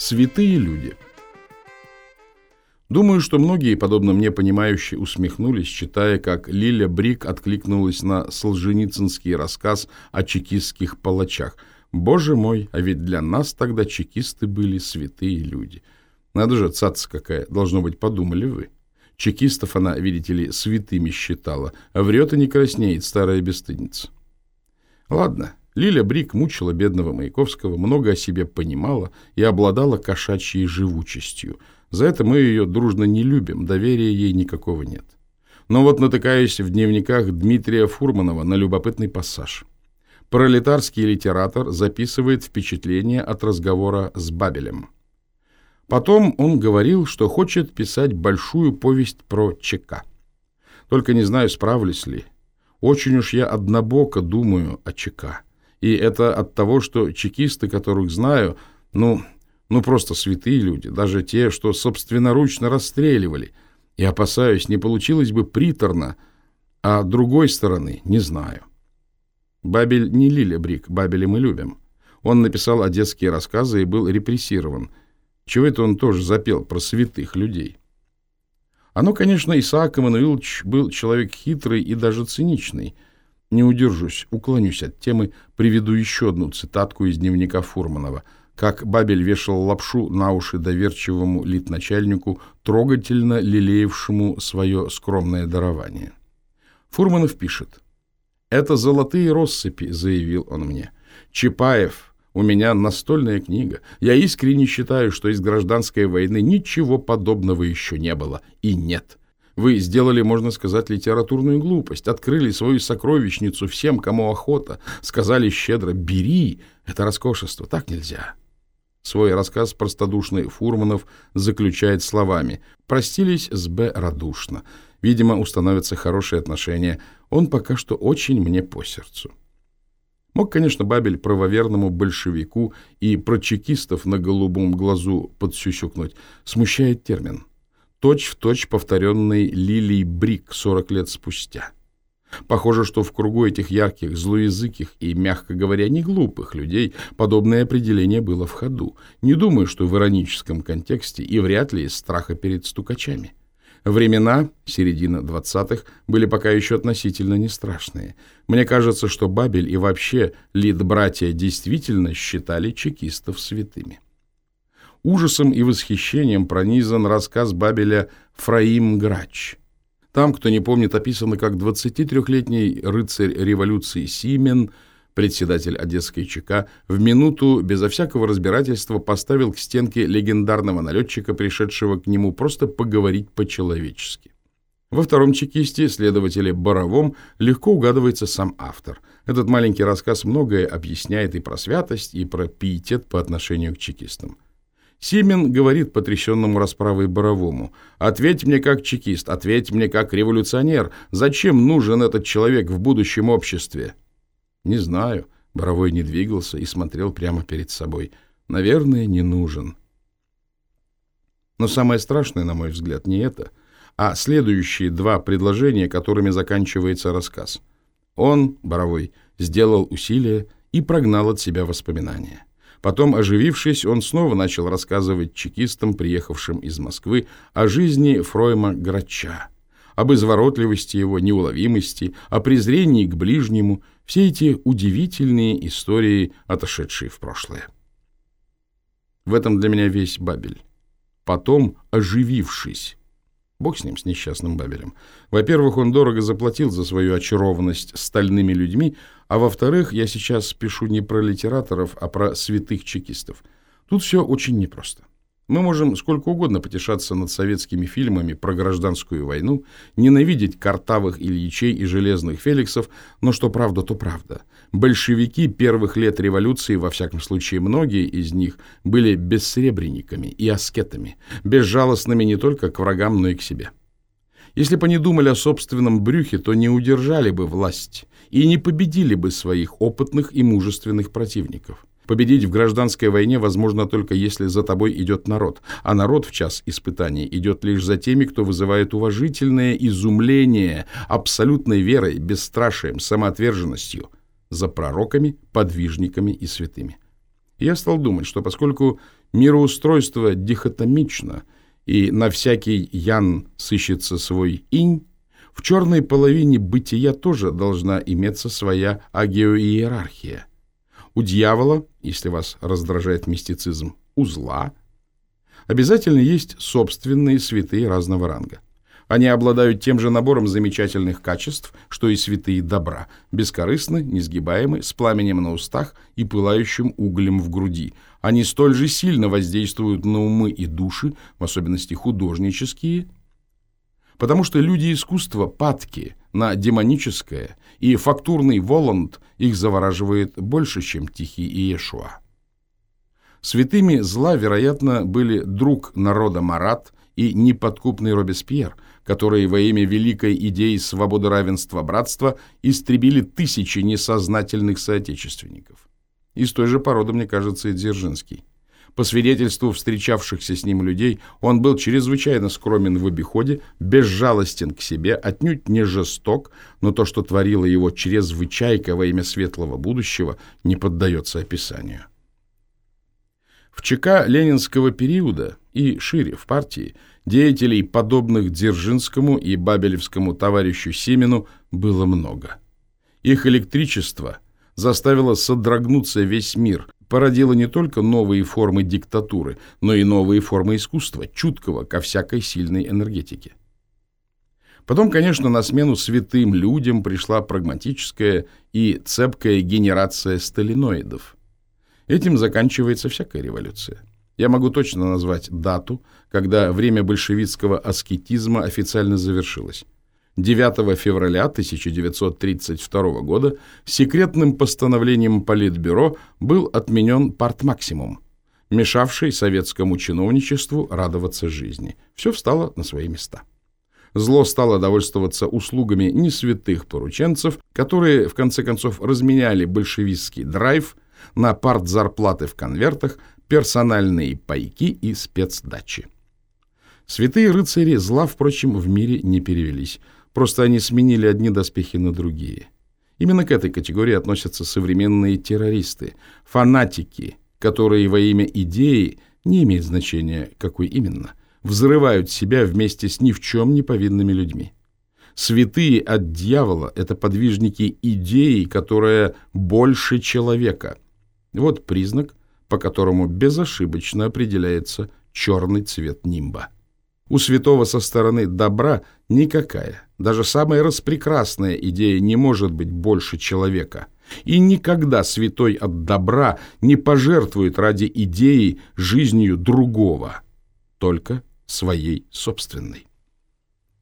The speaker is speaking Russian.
Святые люди. Думаю, что многие, подобно мне понимающие, усмехнулись, читая, как Лиля Брик откликнулась на солженицынский рассказ о чекистских палачах. Боже мой, а ведь для нас тогда чекисты были святые люди. Надо же, цаца какая, должно быть, подумали вы. Чекистов она, видите ли, святыми считала, а врет и не краснеет старая бесстыдница. Ладно, Лиля Брик мучила бедного Маяковского, много о себе понимала и обладала кошачьей живучестью. За это мы ее дружно не любим, доверия ей никакого нет. Но вот натыкаюсь в дневниках Дмитрия Фурманова на любопытный пассаж. Пролетарский литератор записывает впечатление от разговора с Бабелем. Потом он говорил, что хочет писать большую повесть про ЧК. Только не знаю, справлюсь ли. Очень уж я однобоко думаю о ЧК. И это от того, что чекисты, которых знаю, ну, ну просто святые люди, даже те, что собственноручно расстреливали. И опасаюсь, не получилось бы приторно, а другой стороны не знаю. Бабель не Лиля Брик, Бабеля мы любим. Он написал одесские рассказы и был репрессирован. Чего это он тоже запел про святых людей? Оно, конечно, Исаак Эммануилович был человек хитрый и даже циничный – не удержусь, уклонюсь от темы, приведу еще одну цитатку из дневника Фурманова, как Бабель вешал лапшу на уши доверчивому литначальнику, трогательно лелеявшему свое скромное дарование. Фурманов пишет. «Это золотые россыпи», — заявил он мне. «Чапаев, у меня настольная книга. Я искренне считаю, что из гражданской войны ничего подобного еще не было и нет. Вы сделали, можно сказать, литературную глупость, открыли свою сокровищницу всем, кому охота, сказали щедро «бери, это роскошество, так нельзя». Свой рассказ простодушный Фурманов заключает словами «Простились с Б. радушно. Видимо, установятся хорошие отношения. Он пока что очень мне по сердцу». Мог, конечно, Бабель правоверному большевику и про чекистов на голубом глазу подсюсюкнуть. Смущает термин точь-в-точь точь повторенный Лилией Брик 40 лет спустя. Похоже, что в кругу этих ярких, злоязыких и, мягко говоря, не глупых людей подобное определение было в ходу. Не думаю, что в ироническом контексте и вряд ли из страха перед стукачами. Времена, середина двадцатых, были пока еще относительно не страшные. Мне кажется, что Бабель и вообще Лид-братья действительно считали чекистов святыми. Ужасом и восхищением пронизан рассказ Бабеля «Фраим Грач». Там, кто не помнит, описано, как 23-летний рыцарь революции Симен, председатель Одесской ЧК, в минуту безо всякого разбирательства поставил к стенке легендарного налетчика, пришедшего к нему просто поговорить по-человечески. Во втором чекисте, следователе Боровом, легко угадывается сам автор. Этот маленький рассказ многое объясняет и про святость, и про пиетет по отношению к чекистам. Симен говорит потрясенному расправой Боровому, «Ответь мне как чекист, ответь мне как революционер. Зачем нужен этот человек в будущем обществе?» «Не знаю». Боровой не двигался и смотрел прямо перед собой. «Наверное, не нужен». Но самое страшное, на мой взгляд, не это, а следующие два предложения, которыми заканчивается рассказ. Он, Боровой, сделал усилие и прогнал от себя воспоминания. Потом, оживившись, он снова начал рассказывать чекистам, приехавшим из Москвы, о жизни Фройма Грача, об изворотливости его, неуловимости, о презрении к ближнему, все эти удивительные истории, отошедшие в прошлое. В этом для меня весь Бабель. Потом, оживившись, Бог с ним, с несчастным Бабелем. Во-первых, он дорого заплатил за свою очарованность стальными людьми, а во-вторых, я сейчас пишу не про литераторов, а про святых чекистов. Тут все очень непросто. Мы можем сколько угодно потешаться над советскими фильмами про гражданскую войну, ненавидеть картавых Ильичей и железных Феликсов, но что правда, то правда. Большевики первых лет революции, во всяком случае многие из них, были бессребренниками и аскетами, безжалостными не только к врагам, но и к себе. Если бы они думали о собственном брюхе, то не удержали бы власть и не победили бы своих опытных и мужественных противников. Победить в гражданской войне возможно только если за тобой идет народ, а народ в час испытаний идет лишь за теми, кто вызывает уважительное изумление абсолютной верой, бесстрашием, самоотверженностью, за пророками, подвижниками и святыми. Я стал думать, что поскольку мироустройство дихотомично, и на всякий ян сыщется свой инь, в черной половине бытия тоже должна иметься своя агеоиерархия. У дьявола, если вас раздражает мистицизм, у зла, обязательно есть собственные святые разного ранга. Они обладают тем же набором замечательных качеств, что и святые добра, бескорыстны, несгибаемы, с пламенем на устах и пылающим углем в груди. Они столь же сильно воздействуют на умы и души, в особенности художнические, потому что люди искусства падки на демоническое, и фактурный Воланд их завораживает больше, чем Тихий Иешуа. Святыми зла, вероятно, были друг народа Марат и неподкупный Робеспьер – которые во имя великой идеи свободы, равенства, братства истребили тысячи несознательных соотечественников. Из той же породы, мне кажется, и Дзержинский. По свидетельству встречавшихся с ним людей, он был чрезвычайно скромен в обиходе, безжалостен к себе, отнюдь не жесток, но то, что творило его чрезвычайка во имя светлого будущего, не поддается описанию. В ЧК ленинского периода и шире в партии – Деятелей, подобных Дзержинскому и бабелевскому товарищу Симену, было много. Их электричество заставило содрогнуться весь мир, породило не только новые формы диктатуры, но и новые формы искусства, чуткого ко всякой сильной энергетике. Потом, конечно, на смену святым людям пришла прагматическая и цепкая генерация сталиноидов. Этим заканчивается всякая революция. Я могу точно назвать дату, когда время большевистского аскетизма официально завершилось. 9 февраля 1932 года секретным постановлением Политбюро был отменен партмаксимум, мешавший советскому чиновничеству радоваться жизни. Все встало на свои места. Зло стало довольствоваться услугами несвятых порученцев, которые, в конце концов, разменяли большевистский драйв на партзарплаты в конвертах, персональные пайки и спецдачи. Святые рыцари зла, впрочем, в мире не перевелись. Просто они сменили одни доспехи на другие. Именно к этой категории относятся современные террористы, фанатики, которые во имя идеи, не имеет значения, какой именно, взрывают себя вместе с ни в чем не повинными людьми. Святые от дьявола – это подвижники идеи, которая больше человека. Вот признак, по которому безошибочно определяется черный цвет нимба. У святого со стороны добра никакая, даже самая распрекрасная идея не может быть больше человека. И никогда святой от добра не пожертвует ради идеи жизнью другого, только своей собственной.